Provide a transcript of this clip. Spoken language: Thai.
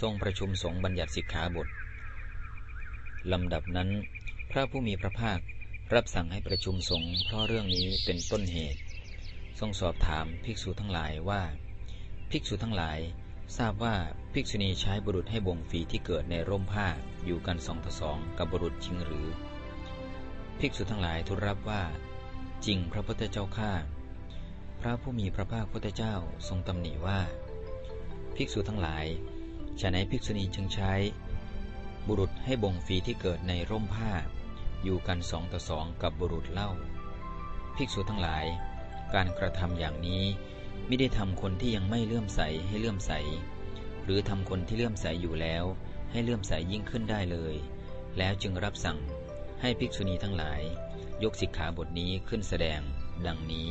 ทรงประชุมสงฆ์บัญญัติสิกขาบทลำดับนั้น พระผู้มีพระภาครับสั่งให้ประชุมสงฆ์เพราะเรื่องนี้เป็นต้นเหตุ ทรงสอบถามภิกษุทั้งหลายว่า ภิกษุทั้งหลาย ทราบว่าภิกษุณีใช้บุรุษให้บ่งฝีที่เกิดในร่มผ้าอยู่กันสองต่อสองกับบุรุษจริงหรือ ภิกษุทั้งหลายทูลรับว่า จริงพระพุทธเจ้าข้าพระผู้มีพระภาคพุทธเจ้าทรงตำหนิว่า ภิกษุทั้งหลาย ฉะนั้นภิกษุณีจึงใช้ บุรุษให้บ่งฝีที่เกิดในร่มผ้า อยู่กันสองต่อสองกับบุรุษเล่า ภิกษุทั้งหลาย การกระทำอย่างนี้ไม่ได้ทำคนที่ยังไม่เลื่อมใสให้เลื่อมใส หรือทำคนที่เลื่อมใสอยู่แล้ว ให้เลื่อมใสยิ่งขึ้นได้เลย แล้วจึงรับสั่งให้ภิกษุณีทั้งหลาย ยกสิกขาบทนี้ขึ้นแสดง ดังนี้